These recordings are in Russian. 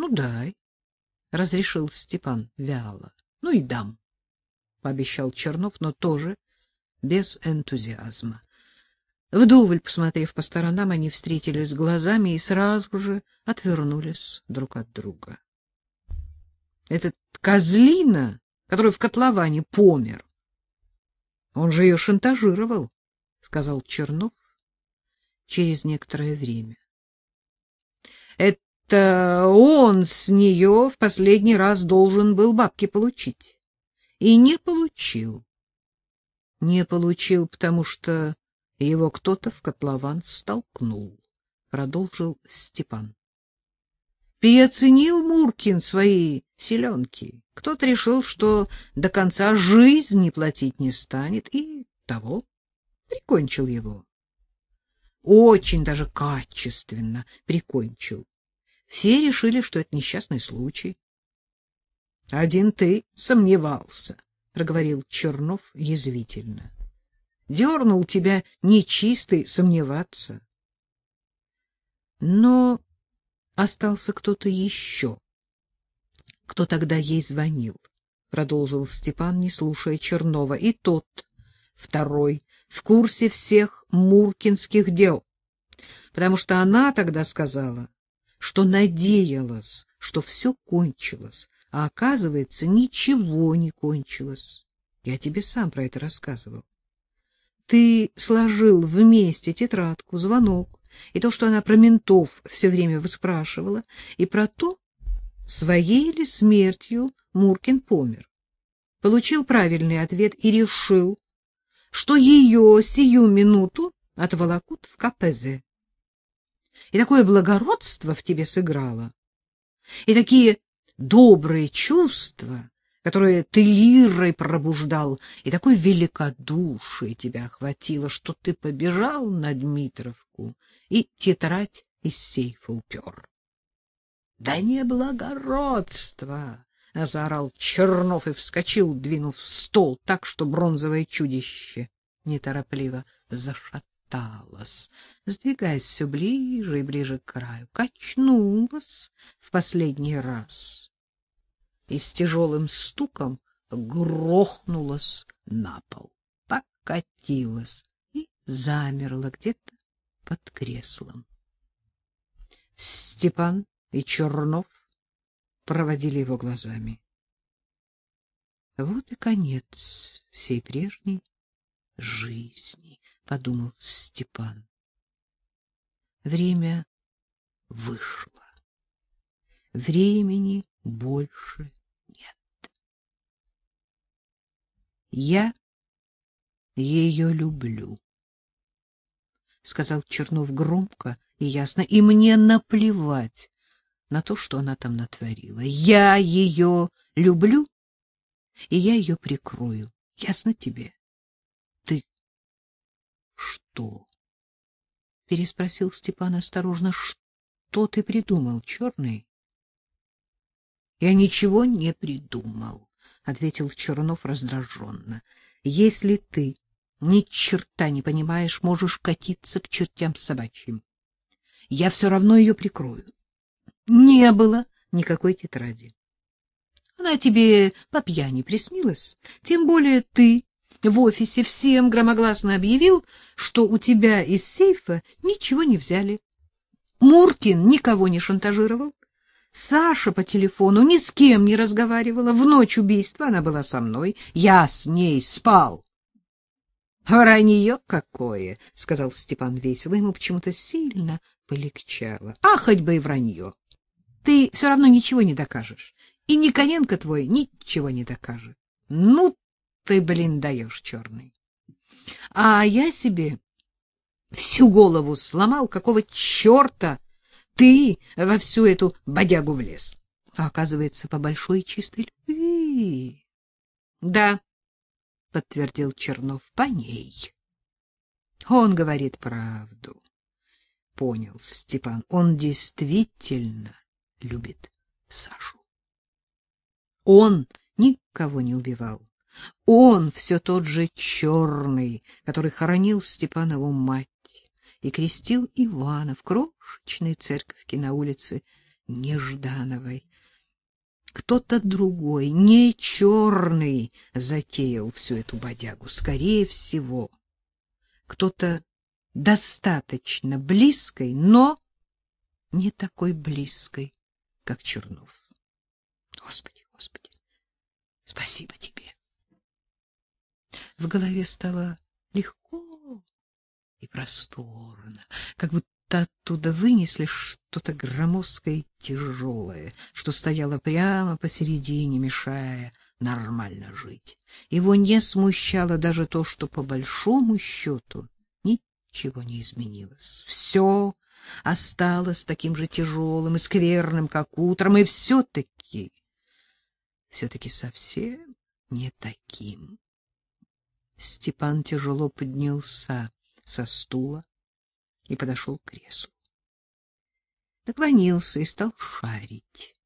Ну, дай, — разрешил Степан вяло. — Ну и дам, — пообещал Чернов, но тоже без энтузиазма. Вдоволь посмотрев по сторонам, они встретились глазами и сразу же отвернулись друг от друга. Этот козлина, который в котловане помер, он же ее шантажировал, — сказал Чернов через некоторое время. Это он с нее в последний раз должен был бабки получить. И не получил. Не получил, потому что его кто-то в котлован столкнул, — продолжил Степан. Переоценил Муркин свои селенки. Кто-то решил, что до конца жизни платить не станет, и того прикончил его. Очень даже качественно прикончил. Все решили, что это несчастный случай. — Один ты сомневался, — проговорил Чернов язвительно. — Дернул тебя нечистый сомневаться. Но остался кто-то еще. Кто тогда ей звонил? — продолжил Степан, не слушая Чернова. И тот, второй, в курсе всех муркинских дел, потому что она тогда сказала, что надеялась, что все кончилось, а оказывается, ничего не кончилось. Я тебе сам про это рассказывал. Ты сложил вместе тетрадку, звонок, и то, что она про ментов все время выспрашивала, и про то, своей ли смертью Муркин помер. Получил правильный ответ и решил, что ее сию минуту отволокут в КПЗ. И такое благородство в тебе сыграло, и такие добрые чувства, которые ты лирой пробуждал, и такое великодушие тебя охватило, что ты побежал на Дмитровку и тетрадь из сейфа упер. — Да не благородство! — заорал Чернов и вскочил, двинув стол так, что бронзовое чудище неторопливо зашаталось, сдвигаясь все ближе и ближе к краю, качнулось в последний раз. И с тяжелым стуком грохнулось на пол, покатилось и замерло где-то под креслом. Степан и Чернов проводили его глазами. Вот и конец всей прежней жизни, подумал Степан. Время вышло. Времени больше нет. Я ее люблю, сказал Чернов громко и ясно, и мне наплевать на то, что она там натворила. Я ее люблю, и я ее прикрою. Ясно тебе? Что? переспросил Степан осторожно. Что ты придумал, черный? Я ничего не придумал, ответил Чернов раздраженно. Если ты ни черта не понимаешь, можешь катиться к чертям собачьим. Я все равно ее прикрою не было никакой тетради. Она тебе по пьяни приснилась, тем более ты в офисе всем громогласно объявил, что у тебя из сейфа ничего не взяли. Муркин никого не шантажировал. Саша по телефону ни с кем не разговаривала. В ночь убийства она была со мной. Я с ней спал. — Вранье какое! — сказал Степан весело. Ему почему-то сильно полегчало. — А хоть бы и вранье ты все равно ничего не докажешь. И Никоненко твой ничего не докажет. Ну, ты, блин, даешь, черный. А я себе всю голову сломал, какого черта ты во всю эту бодягу влез. А оказывается, по большой чистой любви. Да, подтвердил Чернов, по ней. Он говорит правду. Понял Степан, он действительно любит Сашу. Он никого не убивал. Он все тот же черный, который хоронил Степанову мать и крестил Ивана в крошечной церковке на улице Неждановой. Кто-то другой, не черный, затеял всю эту бодягу, скорее всего. Кто-то достаточно близкой, но не такой близкой, как Чернов. Господи, Господи, спасибо тебе. В голове стало легко и просторно, как будто оттуда вынесли что-то громоздкое и тяжелое, что стояло прямо посередине, мешая нормально жить. Его не смущало даже то, что по большому счету ничего не изменилось. Все осталось таким же тяжелым и скверным, как утром, и все-таки, все-таки совсем не таким. Степан тяжело поднялся со стула и подошел к креслу. Наклонился и стал шарить.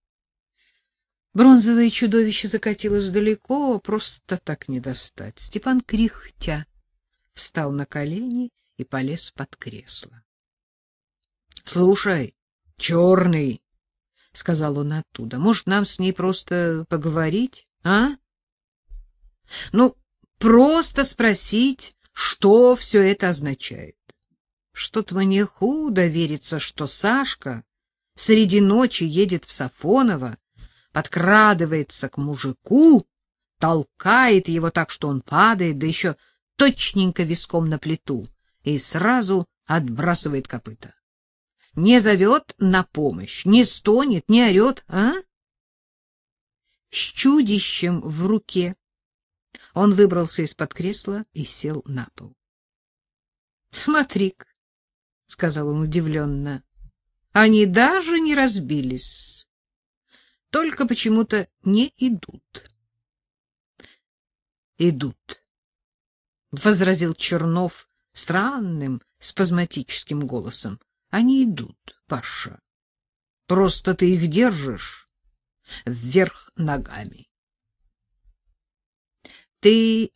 Бронзовое чудовище закатилось далеко, просто так не достать. Степан, кряхтя, встал на колени и полез под кресло. — Слушай, черный, — сказал он оттуда, — может, нам с ней просто поговорить, а? — Ну, просто спросить, что все это означает. Что-то мне худо верится, что Сашка среди ночи едет в Сафоново, подкрадывается к мужику, толкает его так, что он падает, да еще точненько виском на плиту, и сразу отбрасывает копыта. Не зовет на помощь, не стонет, не орет, а? С чудищем в руке он выбрался из-под кресла и сел на пол. — Смотри-ка, — сказал он удивленно, — они даже не разбились, только почему-то не идут. — Идут, — возразил Чернов странным, спазматическим голосом. — Они идут, Паша. Просто ты их держишь вверх ногами. — Ты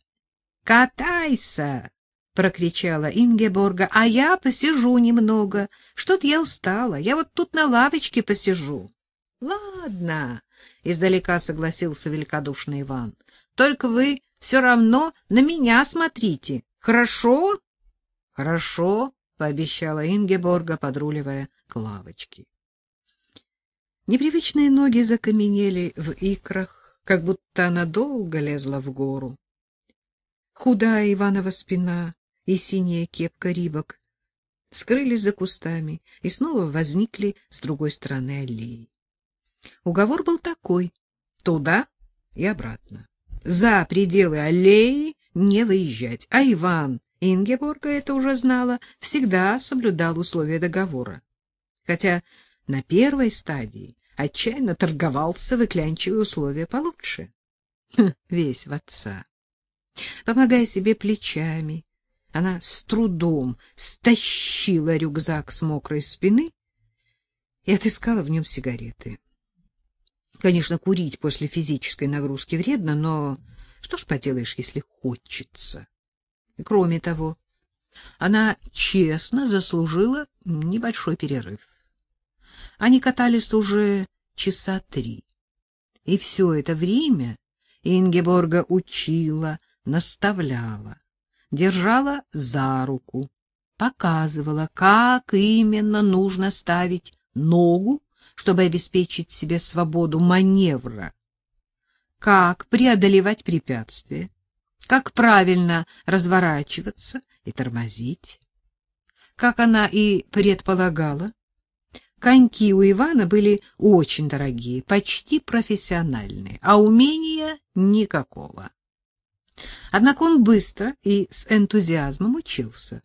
катайся! прокричала Ингеборга, а я посижу немного. Что-то я устала. Я вот тут на лавочке посижу. Ладно, издалека согласился великодушный Иван. Только вы все равно на меня смотрите. Хорошо? Хорошо, пообещала Ингеборга, подруливая к лавочке. Непривычные ноги закаменели в икрах, как будто она долго лезла в гору. Худая Иванова спина и синяя кепка рибок скрылись за кустами и снова возникли с другой стороны аллеи. Уговор был такой: туда и обратно. За пределы аллеи не выезжать. А Иван Ингеборга это уже знала, всегда соблюдал условия договора. Хотя на первой стадии отчаянно торговался, выклянчивая условия получше. Хм, весь в отца. Помогая себе плечами, она с трудом стащила рюкзак с мокрой спины и отыскала в нем сигареты. Конечно, курить после физической нагрузки вредно, но что ж поделаешь, если хочется. Кроме того, она честно заслужила небольшой перерыв. Они катались уже часа три. И все это время Ингеборга учила, наставляла держала за руку, показывала, как именно нужно ставить ногу, чтобы обеспечить себе свободу маневра, как преодолевать препятствия, как правильно разворачиваться и тормозить. Как она и предполагала, коньки у Ивана были очень дорогие, почти профессиональные, а умения никакого. Однако он быстро и с энтузиазмом учился.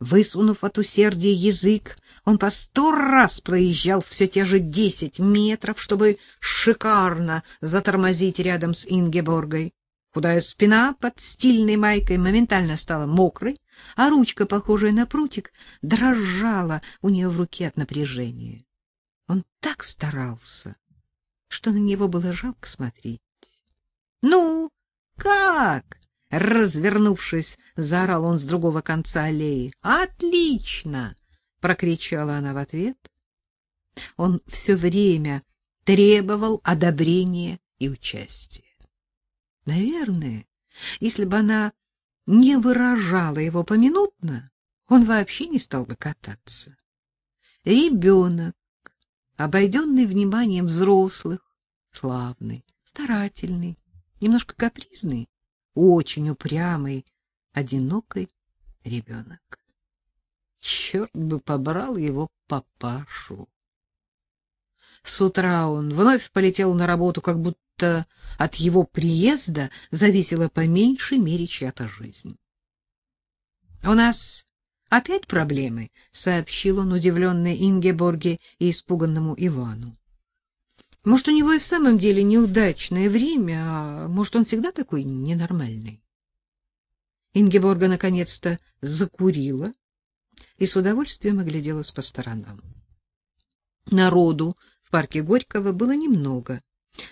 Высунув от усердия язык, он по сто раз проезжал все те же десять метров, чтобы шикарно затормозить рядом с Ингеборгой. Худая спина под стильной майкой моментально стала мокрой, а ручка, похожая на прутик, дрожала у нее в руке от напряжения. Он так старался, что на него было жалко смотреть. — Ну, как? Развернувшись, заорал он с другого конца аллеи. Отлично, прокричала она в ответ. Он все время требовал одобрения и участия. Наверное, если бы она не выражала его поминутно, он вообще не стал бы кататься. Ребенок, обойденный вниманием взрослых, славный, старательный, немножко капризный, очень упрямый, одинокий ребенок. Черт бы побрал его папашу. С утра он вновь полетел на работу, как будто от его приезда зависела по меньшей мере чья-то жизнь. — У нас опять проблемы, — сообщил он удивленной Ингеборге и испуганному Ивану. — Может, у него и в самом деле неудачное время, а может, он всегда такой ненормальный? Ингеборга наконец-то закурила и с удовольствием огляделась по сторонам. Народу в парке Горького было немного.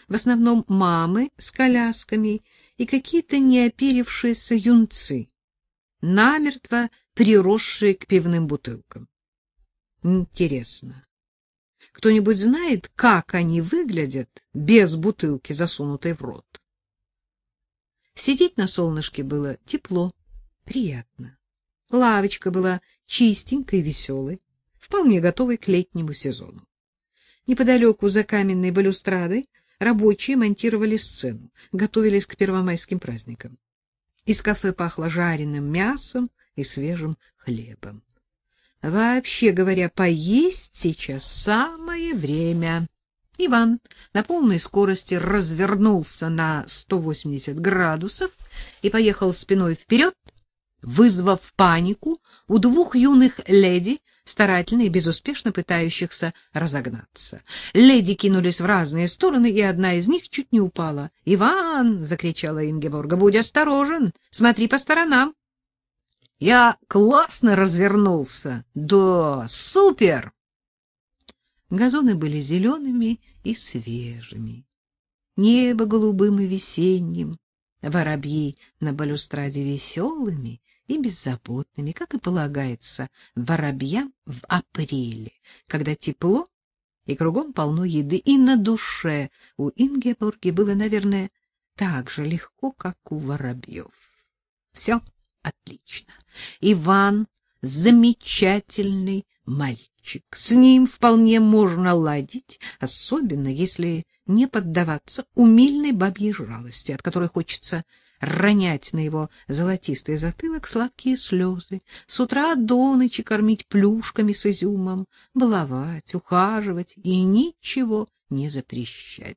В основном мамы с колясками и какие-то неоперившиеся юнцы, намертво приросшие к пивным бутылкам. Интересно, кто-нибудь знает, как они выглядят без бутылки, засунутой в рот? Сидеть на солнышке было тепло, приятно. Лавочка была чистенькой и веселой, вполне готовой к летнему сезону. Неподалеку за каменной балюстрадой рабочие монтировали сцену, готовились к первомайским праздникам. Из кафе пахло жареным мясом и свежим хлебом. Вообще говоря, поесть сейчас самое время. Иван на полной скорости развернулся на 180 градусов и поехал спиной вперед, вызвав панику у двух юных леди, старательно и безуспешно пытающихся разогнаться. Леди кинулись в разные стороны, и одна из них чуть не упала. «Иван!» — закричала Ингеборга. «Будь осторожен! Смотри по сторонам!» «Я классно развернулся! Да, супер!» Газоны были зелеными и свежими, небо голубым и весенним, воробьи на балюстраде веселыми и беззаботными, как и полагается воробьям в апреле, когда тепло и кругом полно еды, и на душе у Ингеборги было, наверное, так же легко, как у воробьев. Все отлично. Иван замечательный мальчик. С ним вполне можно ладить, особенно если не поддаваться умильной бабьей жалости, от которой хочется ронять на его золотистый затылок сладкие слезы, с утра до ночи кормить плюшками с изюмом, баловать, ухаживать и ничего не запрещать.